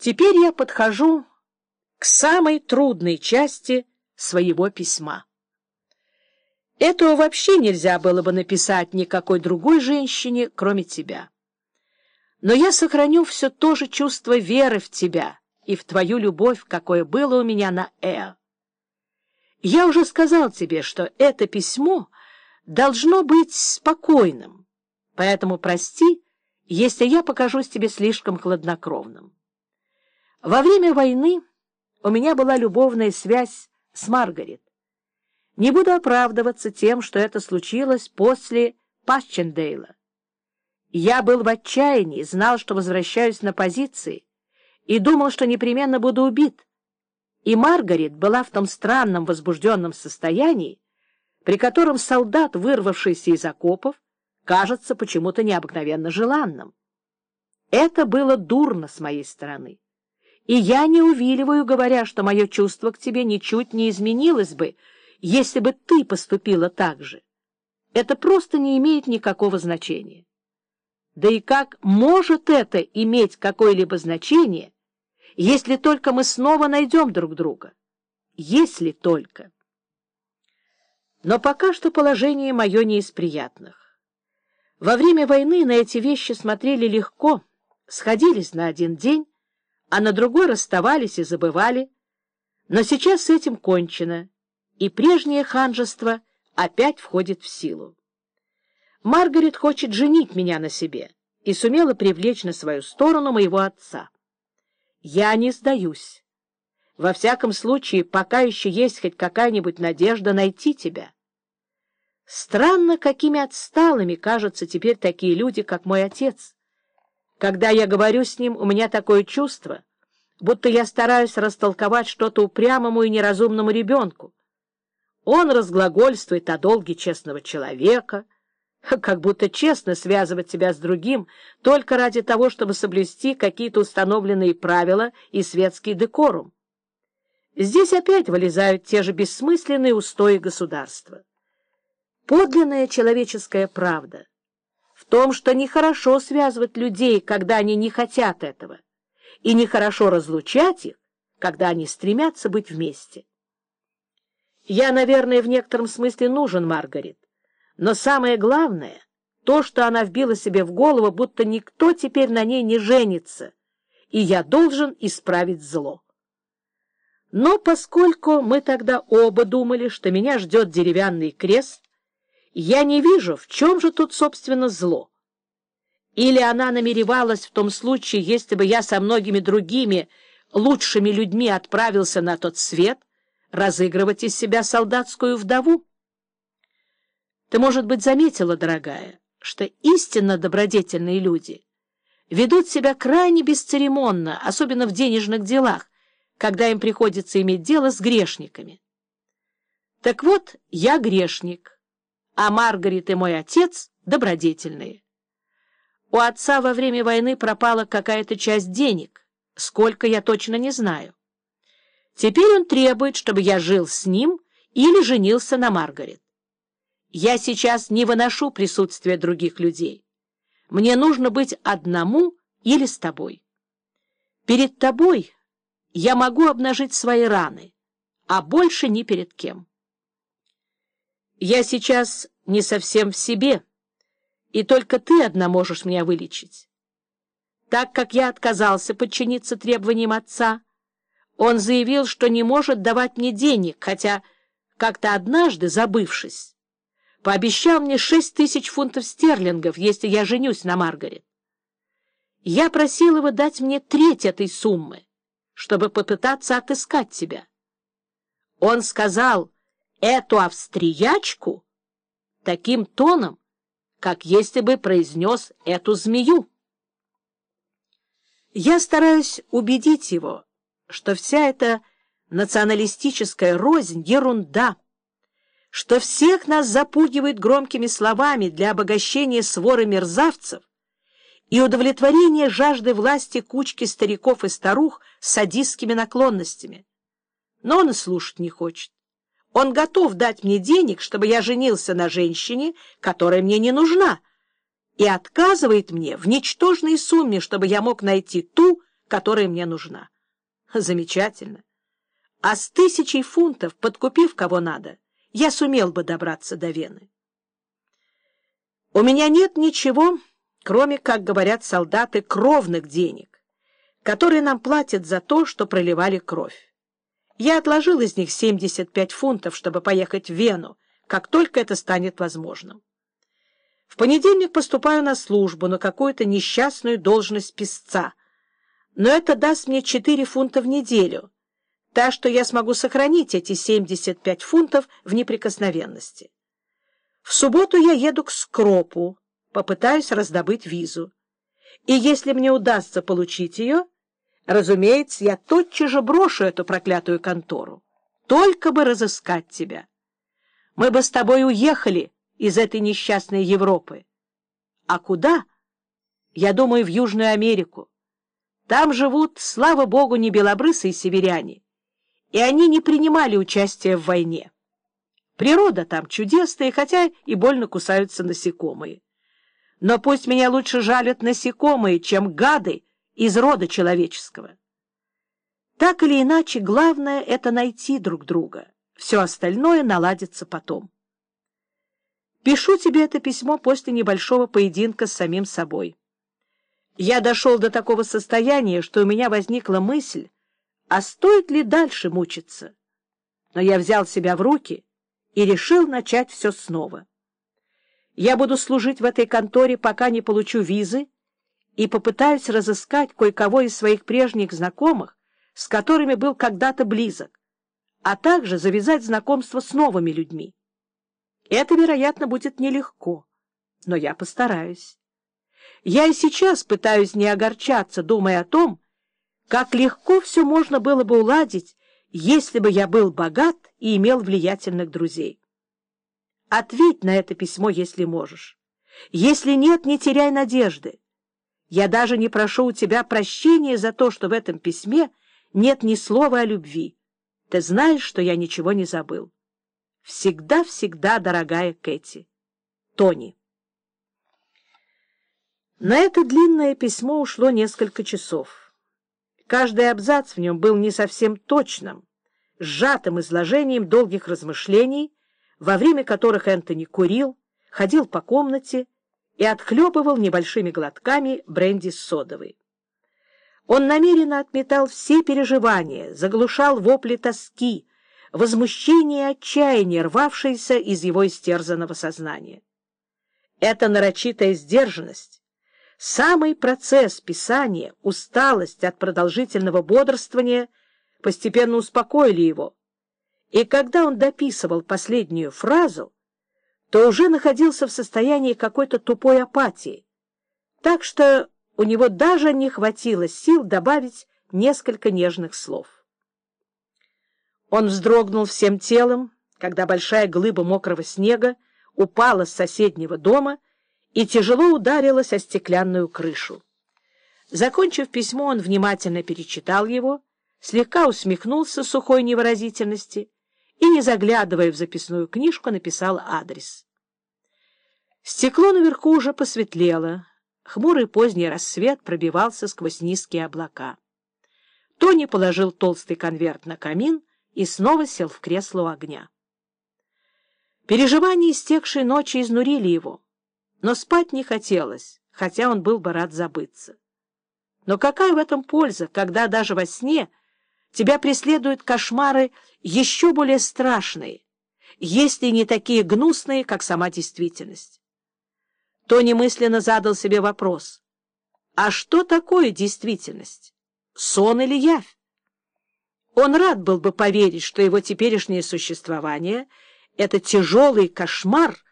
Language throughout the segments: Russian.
Теперь я подхожу к самой трудной части своего письма. Этого вообще нельзя было бы написать никакой другой женщине, кроме тебя. Но я сохраню все то же чувство веры в тебя и в твою любовь, какое было у меня на Э. Я уже сказал тебе, что это письмо должно быть спокойным, поэтому прости, если я покажусь тебе слишком хладнокровным. Во время войны у меня была любовная связь с Маргарет. Не буду оправдываться тем, что это случилось после Пасчендейла. Я был в отчаянии, знал, что возвращаюсь на позиции, и думал, что непременно буду убит. И Маргарет была в том странном возбужденном состоянии, при котором солдат, вырвавшийся из окопов, кажется почему-то необыкновенно желанным. Это было дурно с моей стороны. И я не увиливаю, говоря, что мое чувство к тебе ничуть не изменилось бы, если бы ты поступила так же. Это просто не имеет никакого значения. Да и как может это иметь какое-либо значение, если только мы снова найдем друг друга? Если только. Но пока что положение мое не из приятных. Во время войны на эти вещи смотрели легко, сходились на один день, а на другой расставались и забывали. Но сейчас с этим кончено, и прежнее ханжество опять входит в силу. Маргарет хочет женить меня на себе и сумела привлечь на свою сторону моего отца. Я не сдаюсь. Во всяком случае, пока еще есть хоть какая-нибудь надежда найти тебя. Странно, какими отсталыми кажутся теперь такие люди, как мой отец. Когда я говорю с ним, у меня такое чувство, будто я стараюсь растолковать что-то упрямому и неразумному ребенку. Он разглагольствует о долге честного человека, как будто честно связывать себя с другим только ради того, чтобы соблюсти какие-то установленные правила и светский декорум. Здесь опять вылезают те же бессмысленные устои государства. Подлинная человеческая правда в том, что нехорошо связывать людей, когда они не хотят этого, и нехорошо разлучать их, когда они стремятся быть вместе. Я, наверное, в некотором смысле нужен Маргарет, но самое главное — то, что она вбила себе в голову, будто никто теперь на ней не женится, и я должен исправить зло. Но поскольку мы тогда оба думали, что меня ждет деревянный крест, я не вижу, в чем же тут, собственно, зло. Или она намеревалась в том случае, если бы я со многими другими лучшими людьми отправился на тот свет, разыгрывать из себя солдатскую вдову? Ты, может быть, заметила, дорогая, что истинно добродетельные люди ведут себя крайне бесцеремонно, особенно в денежных делах, когда им приходится иметь дело с грешниками. Так вот, я грешник а Маргарет и мой отец — добродетельные. У отца во время войны пропала какая-то часть денег, сколько я точно не знаю. Теперь он требует, чтобы я жил с ним или женился на Маргарет. Я сейчас не выношу присутствия других людей. Мне нужно быть одному или с тобой. Перед тобой я могу обнажить свои раны, а больше ни перед кем. Я сейчас не совсем в себе, и только ты одна можешь меня вылечить. Так как я отказался подчиниться требованиям отца, он заявил, что не может давать мне денег, хотя как-то однажды, забывшись, пообещал мне шесть тысяч фунтов стерлингов, если я женюсь на Маргарет. Я просил его дать мне треть этой суммы, чтобы попытаться отыскать тебя. Он сказал эту австриячку таким тоном, как если бы произнес эту змею. Я стараюсь убедить его, что вся эта националистическая рознь — ерунда, что всех нас запугивают громкими словами для обогащения своры мерзавцев и удовлетворения жажды власти кучки стариков и старух с садистскими наклонностями. Но он и слушать не хочет. Он готов дать мне денег, чтобы я женился на женщине, которая мне не нужна, и отказывает мне в ничтожной сумме, чтобы я мог найти ту, которая мне нужна. Замечательно. А с тысячей фунтов, подкупив кого надо, я сумел бы добраться до Вены. У меня нет ничего, кроме, как говорят солдаты, кровных денег, которые нам платят за то, что проливали кровь. Я отложил из них 75 фунтов, чтобы поехать в Вену, как только это станет возможным. В понедельник поступаю на службу на какую-то несчастную должность писца, но это даст мне 4 фунта в неделю, так что я смогу сохранить эти 75 фунтов в неприкосновенности. В субботу я еду к Скропу, попытаюсь раздобыть визу. И если мне удастся получить ее, разумеется, я тотчас же брошу эту проклятую контору. Только бы разыскать тебя. Мы бы с тобой уехали из этой несчастной Европы. А куда? Я думаю, в Южную Америку. Там живут, слава богу, не белобрысые северяне, и они не принимали участия в войне. Природа там чудесная, хотя и больно кусаются насекомые. Но пусть меня лучше жалят насекомые, чем гады из рода человеческого. Так или иначе, главное — это найти друг друга. Все остальное наладится потом. Пишу тебе это письмо после небольшого поединка с самим собой. Я дошел до такого состояния, что у меня возникла мысль, а стоит ли дальше мучиться? Но я взял себя в руки и решил начать все снова. Я буду служить в этой конторе, пока не получу визы, и попытаюсь разыскать кое-кого из своих прежних знакомых, с которыми был когда-то близок, а также завязать знакомство с новыми людьми. Это, вероятно, будет нелегко, но я постараюсь. Я и сейчас пытаюсь не огорчаться, думая о том, как легко все можно было бы уладить, если бы я был богат и имел влиятельных друзей. Ответь на это письмо, если можешь. Если нет, не теряй надежды. Я даже не прошу у тебя прощения за то, что в этом письме нет ни слова о любви. Ты знаешь, что я ничего не забыл. Всегда-всегда, дорогая Кэти. Тони. На это длинное письмо ушло несколько часов. Каждый абзац в нем был не совсем точным, сжатым изложением долгих размышлений, во время которых Энтони курил, ходил по комнате и отхлебывал небольшими глотками бренди с содовой. Он намеренно отметал все переживания, заглушал вопли тоски, возмущение и отчаяние, рвавшиеся из его истерзанного сознания. Эта нарочитая сдержанность, Самый процесс писания, усталость от продолжительного бодрствования постепенно успокоили его. И когда он дописывал последнюю фразу, то уже находился в состоянии какой-то тупой апатии. Так что у него даже не хватило сил добавить несколько нежных слов. Он вздрогнул всем телом, когда большая глыба мокрого снега упала с соседнего дома и тяжело ударилась о стеклянную крышу. Закончив письмо, он внимательно перечитал его, слегка усмехнулся сухой невыразительности и, не заглядывая в записную книжку, написал адрес. Стекло наверху уже посветлело, хмурый поздний рассвет пробивался сквозь низкие облака. Тони положил толстый конверт на камин и снова сел в кресло у огня. Переживания истекшей ночи изнурили его но спать не хотелось, хотя он был бы рад забыться. Но какая в этом польза, когда даже во сне тебя преследуют кошмары еще более страшные, если не такие гнусные, как сама действительность? Тони мысленно задал себе вопрос. А что такое действительность? Сон или явь? Он рад был бы поверить, что его теперешнее существование — это тяжелый кошмар —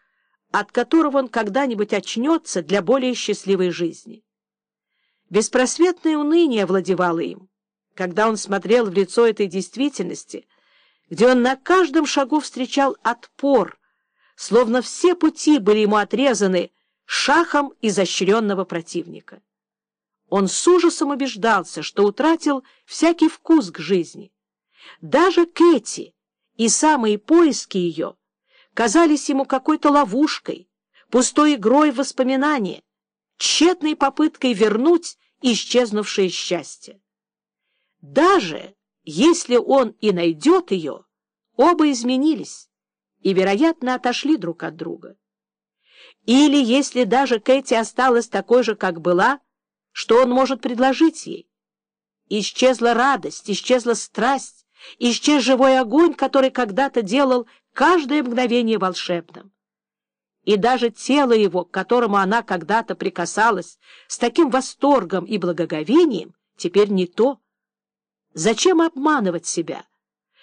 от которого он когда-нибудь очнется для более счастливой жизни. Беспросветное уныние овладевало им, когда он смотрел в лицо этой действительности, где он на каждом шагу встречал отпор, словно все пути были ему отрезаны шахом изощренного противника. Он с ужасом убеждался, что утратил всякий вкус к жизни. Даже Кэти и самые поиски ее казались ему какой-то ловушкой, пустой игрой воспоминания, тщетной попыткой вернуть исчезнувшее счастье. Даже если он и найдет ее, оба изменились и, вероятно, отошли друг от друга. Или если даже Кэти осталась такой же, как была, что он может предложить ей? Исчезла радость, исчезла страсть, исчез живой огонь, который когда-то делал каждое мгновение волшебным. И даже тело его, к которому она когда-то прикасалась с таким восторгом и благоговением, теперь не то. Зачем обманывать себя?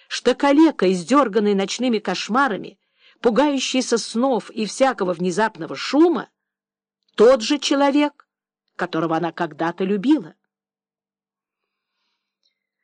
Что калека, издерганный ночными кошмарами, пугающийся снов и всякого внезапного шума, тот же человек, которого она когда-то любила.